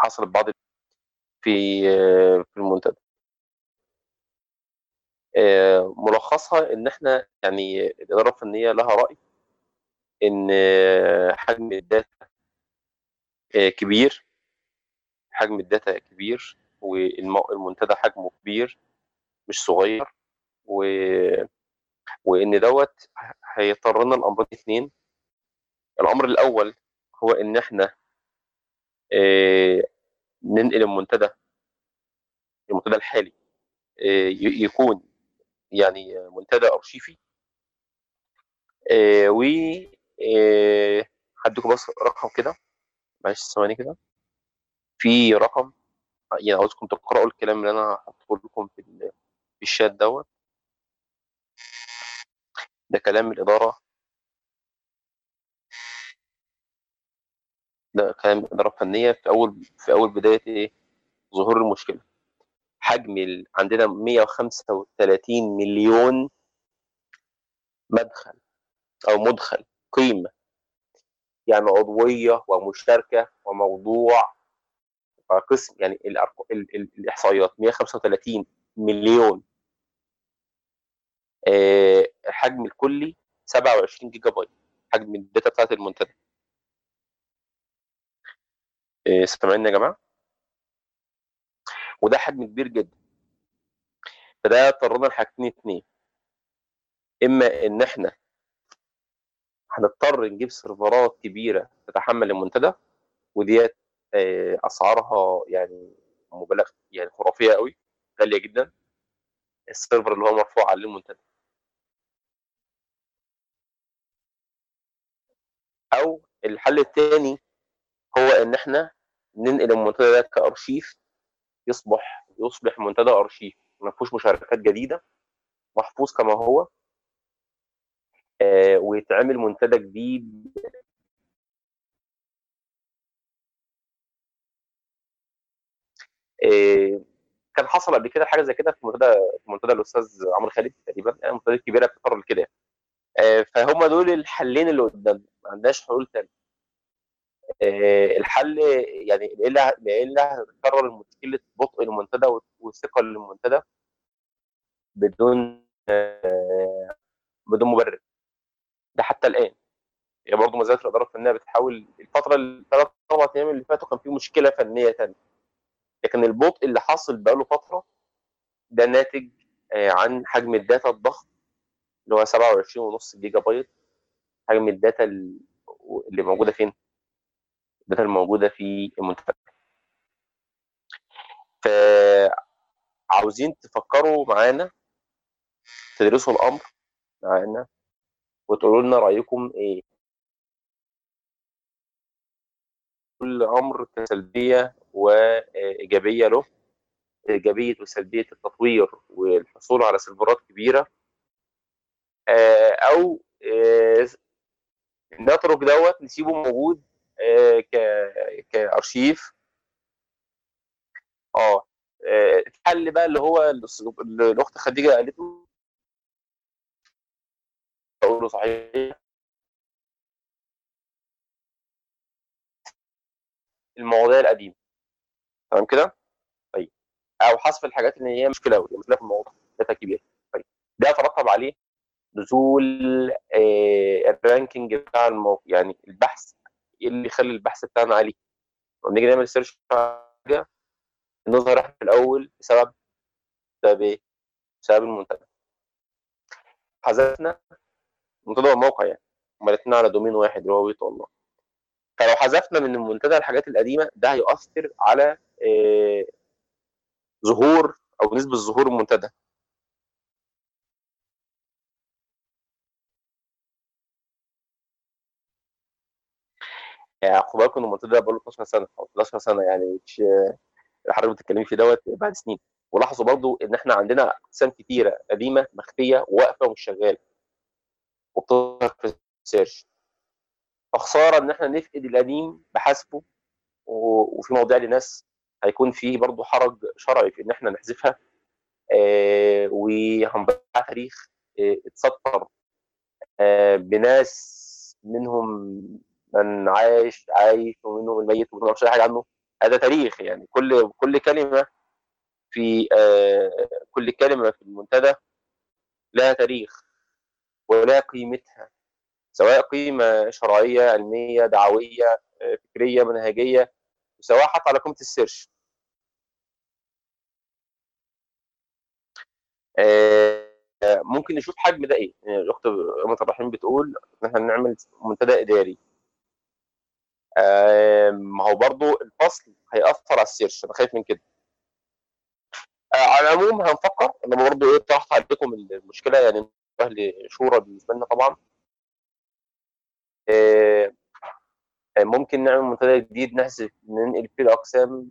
حصلت بعض في في المنتدى. ملخصها إن إحنا يعني الإدارة الفنية لها رأي إن حجم ال data كبير حجم ال data كبير والمنتدى حجمه كبير مش صغير و... وإن دوت هيضطرنا لأمرين اثنين الأمر الأول هو إن إحنا آه ننقل المنتدى المنتدى الحالي آه يكون يعني منتدى أرشيفي آه و هديكم بس رقم كده معلش ثواني كده في رقم يعني عاوزكم تقرأوا الكلام اللي أنا هحطه لكم في في الشات دوت. ده كلام الإدارة ده كلام الإدارة الفنية في أول في أول بداية إيه؟ ظهور المشكلة. حجم. عندنا 135 مليون مدخل أو مدخل قيمة. يعني عضوية ومشتركة وموضوع قسم يعني الأرق... ال... ال... الإحصائيات 135 مليون. آه الحجم الكلي 27 جيجا بايت حجم ال data بتاعت المنتدى. آه سامعين يا جماعة؟ وده حجم كبير جدا. فده اضطرنا لحاجتين اتنين. إما إن إحنا هنضطر نجيب سيرفرات كبيرة تتحمل المنتدى وديت آه أسعارها يعني مبالغ يعني خرافية قوي غالية جدا. السيرفر اللي هو مرفوع عليه المنتدى. أو الحل الثاني هو إن إحنا ننقل المنتدى ده كأرشيف يصبح يصبح منتدى أرشيف ما فيهوش مشاركات جديدة محفوظ كما هو آه ويتعمل منتدى جديد. آه كان حصل قبل كده حاجة زي كده في منتدى في منتدى الأستاذ عمرو خالد تقريبا المنتدى الكبيره بتقرر لكده آه فهم دول الحلين اللي قدام ما عندناش حلول تانية. آه الحل يعني إيه اللي هتكرر مشكله بطء المنتدى والثقة للمنتدى بدون آه بدون مبرر؟ ده حتى الآن. يعني برضه ما زالت الإدارة الفنية بتحاول الفترة الثلاث أربع أيام اللي فاتوا كان في مشكلة فنية ثانية لكن البطء اللي حاصل بقاله فترة ده ناتج آه عن حجم ال data الضخم اللي هو 27.5 جيجا بايت. حجم ال data اللي موجودة فين؟ ال data الموجودة في المنتدى. فعاوزين تفكروا معانا تدرسوا الأمر معانا وتقولوا لنا رأيكم إيه. كل أمر كسلبية وإيجابية له إيجابية وسلبية التطوير والحصول على سيرفرات كبيرة أو نترك دوت نسيبه موجود كأرشيف. آه الحل بقى اللي هو الأخت خديجة قالته أقوله صحيح. المواضيع القديمة. تمام كده؟ طيب. أو حذف الحاجات اللي هي مشكلة قوي مشكلة في الموضوع. data كبيره طيب. ده يترتب عليه نزول آه ال ranking بتاع الموقع يعني البحث إيه اللي يخلي البحث بتاعنا عالي؟ لما نيجي نعمل search حاجة نظهر إحنا في الأول بسبب بسبب إيه؟ بسبب المنتدى. حذفنا المنتدى والموقع يعني. هما الاثنين على دومين واحد اللي هو بيت الله فلو حذفنا من المنتدى الحاجات القديمة ده هيؤثر على آه ظهور أو نسبة ظهور المنتدى. يعني خد بالكم ان المنتدى ده بقاله 12 سنة أو 13 سنة يعني مش اللي حضرتك بتتكلمي فيه دوت بعد سنين. ولاحظوا برضو إن إحنا عندنا أقسام كتيرة قديمة مخفية وواقفه ومش شغالة. وبتظهر في السيرش. فخسارة إن إحنا نفقد القديم بحسبه وفي مواضيع لناس هيكون فيه برضو حرج شرعي في إن إحنا نحذفها. آه وهنضيع تاريخ آه اتسطر آه بناس منهم من عايش عايش ومنهم الميت وما نعرفش أي حاجة عنه. هذا تاريخ يعني. كل كل كلمة في آه، كل كلمة في المنتدى لها تاريخ ولها قيمتها سواء قيمة شرعية علمية دعوية آه، فكرية منهجية سواء حتى على قيمة السيرش. آه، ممكن نشوف حجم ده إيه؟ يعني الأخت أمة الرحيم بتقول إن إحنا نعمل منتدى إداري. ما هو برضو الفصل هيأثر على السيرش. أنا خايف من كده. آه، على العموم هنفكر. أنا برضو إيه طرحت عليكم المشكلة يعني شورى بالنسبة لنا طبعا. آه، ممكن نعمل منتدى جديد نحذف ننقل فيه الأقسام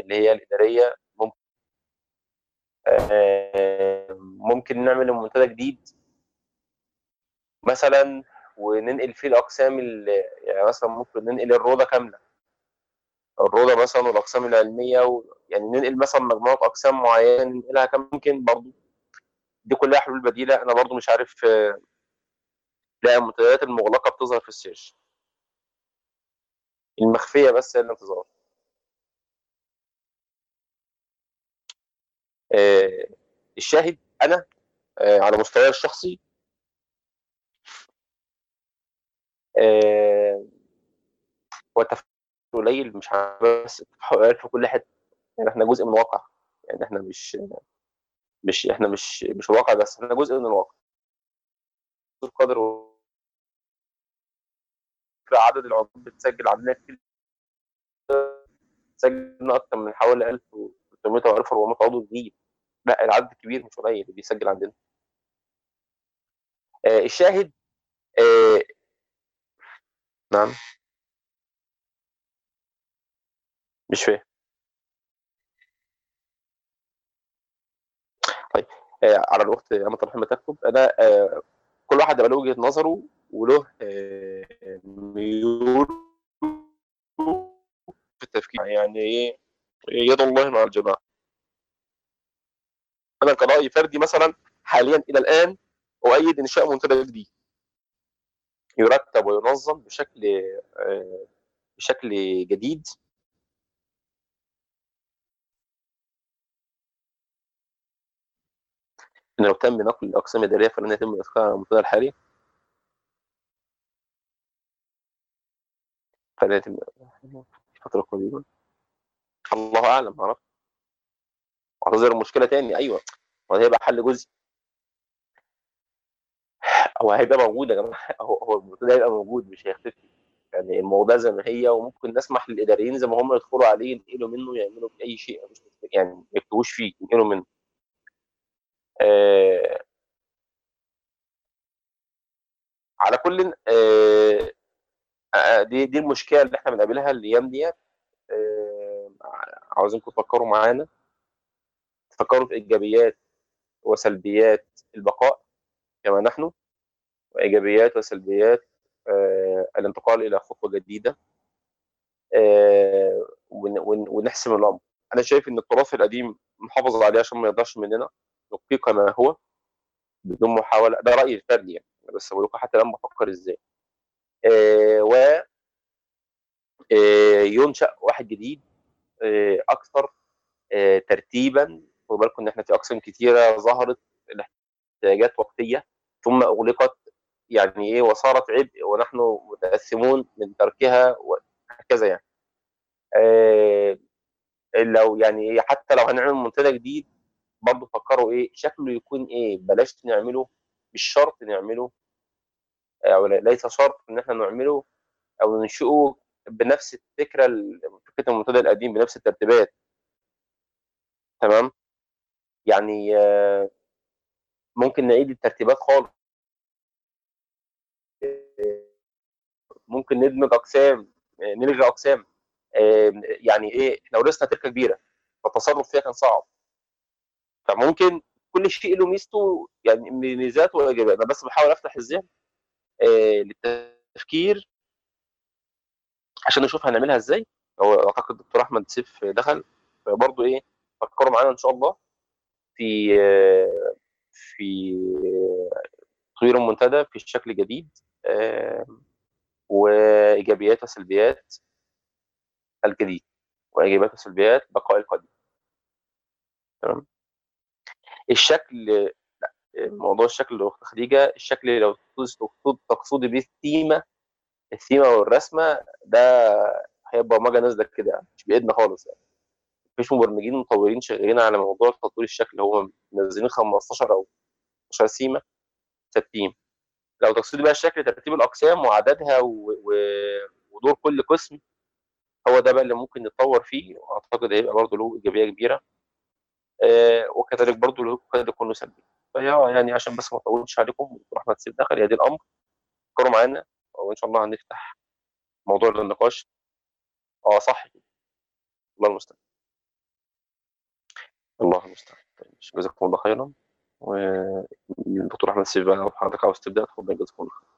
اللي هي الإدارية. ممكن ممكن نعمل منتدى جديد. مثلا وننقل فيه الأقسام اللي يعني مثلا ممكن ننقل الروضة كاملة. الروضة مثلا والأقسام العلمية و... يعني ننقل مثلا مجموعة أقسام معينة ننقلها كم ممكن برضه دي كلها حلول بديلة. أنا برضه مش عارف لا المنتديات المغلقة بتظهر في السيرش. المخفية بس هي اللي بتظهر. آه الشاهد أنا آه على مستواي الشخصي آه هو التفكير قليل مش بس قليل في كل حتة. يعني إحنا جزء من الواقع. يعني إحنا مش مش إحنا مش مش الواقع بس إحنا جزء من الواقع. القدر عدد العضوات بتسجل عندنا كتير. سجلنا أكتر من حوالي 1300 أو 1400 عضو جديد لا العدد كبير مش قليل اللي بيسجل عندنا. آه الشاهد آه نعم. مش فاهم. طيب آه على الأخت أمة الرحمة تكتب أنا آه كل واحد يبقى له وجهة نظره وله آه ميول في التفكير. يعني إيه؟ يد الله مع الجماعة. أنا كرأي فردي مثلا حاليا إلى الآن أؤيد إنشاء منتدى جديد. يرتب وينظم بشكل آه بشكل جديد. ان لو تم نقل الأقسام الإدارية فلن يتم إدخالها على المنتدى الحالي. فلن يتم الفترة القريبه الله أعلم ما أعرفش هتظهر تاني. أيوه. وهيبقى حل جزئي. هو هيبقى موجود يا جماعة. هو هو المنتدى هيبقى موجود مش هيختفي. يعني الموضوع زي ما هي وممكن نسمح للاداريين زي ما هم يدخلوا عليه ينقلوا منه يعملوا أي شيء. مش يعني ما يكتبوش فيه ينقلوا منه. آه على كل آه دي دي المشكلة اللي إحنا بنقابلها الأيام ديت. آه عاوزينكم تفكروا معانا. تفكروا في إيجابيات وسلبيات البقاء كما نحن. وإيجابيات وسلبيات آه الانتقال إلى خطوة جديدة آه ونحسم الأمر. أنا شايف إن التراث القديم نحافظ عليه عشان ما يضيعش مننا نبقيه كما هو بدون محاولة. ده رأيي الفردي يعني بس بقول لكم حتى الآن بفكر إزاي. آه و ينشأ واحد جديد أكثر ترتيبا. خدوا بالكم إن إحنا في أقسام كثيره ظهرت الاحتياجات وقتية ثم أغلقت يعني إيه وصارت عبء ونحن متاثمون من تركها وهكذا يعني. آه لو يعني حتى لو هنعمل منتدى جديد برضه فكروا إيه شكله يكون إيه بلاش نعمله مش شرط نعمله أو ليس شرط إن إحنا نعمله أو ننشئه بنفس الفكرة فكرة المنتدى القديم بنفس الترتيبات. تمام؟ يعني ممكن نعيد الترتيبات خالص. ممكن ندمج أقسام نلغي أقسام. يعني إيه إحنا ورثنا تركة كبيرة فالتصرف فيها كان صعب. فممكن كل شيء له ميزته يعني ميزات وايجابيات أنا بس بحاول أفتح الذهن آه للتفكير عشان نشوف هنعملها إزاي. هو أعتقد الدكتور أحمد سيف دخل برضه إيه فكروا معانا إن شاء الله في آه في تطوير المنتدى في شكل جديد. آه وإيجابيات وسلبيات الجديد وإيجابيات وسلبيات بقاء القديم تمام؟ الشكل موضوع الشكل اخت خديجة الشكل لو تقصد تقصدي بيه الثيمة الثيمة والرسمة ده هي برمجة نازلة كده يعني مش بإيدنا خالص يعني. مفيش مبرمجين مطورين شغالين على موضوع تطوير الشكل هو منزلين 15 أو 12 سيمه ثابتين. لو تقصدي بقى الشكل ترتيب الأقسام وعددها و... و... ودور كل قسم هو ده بقى اللي ممكن نتطور فيه وأعتقد هيبقى برضه له إيجابية كبيرة. آه وكذلك برضه له قد يكون سلبي. فهي يعني عشان بس ما أطولش عليكم احمد سيد دخل هي دي الأمر فكروا معانا وإن شاء الله هنفتح موضوع للنقاش آه صح. الله المستعان. الله المستعان. طيب جزاكم الله خيرا. والدكتور احمد سيف بقى لو حضرتك عاوز تبدا اتفضل جزاكم الله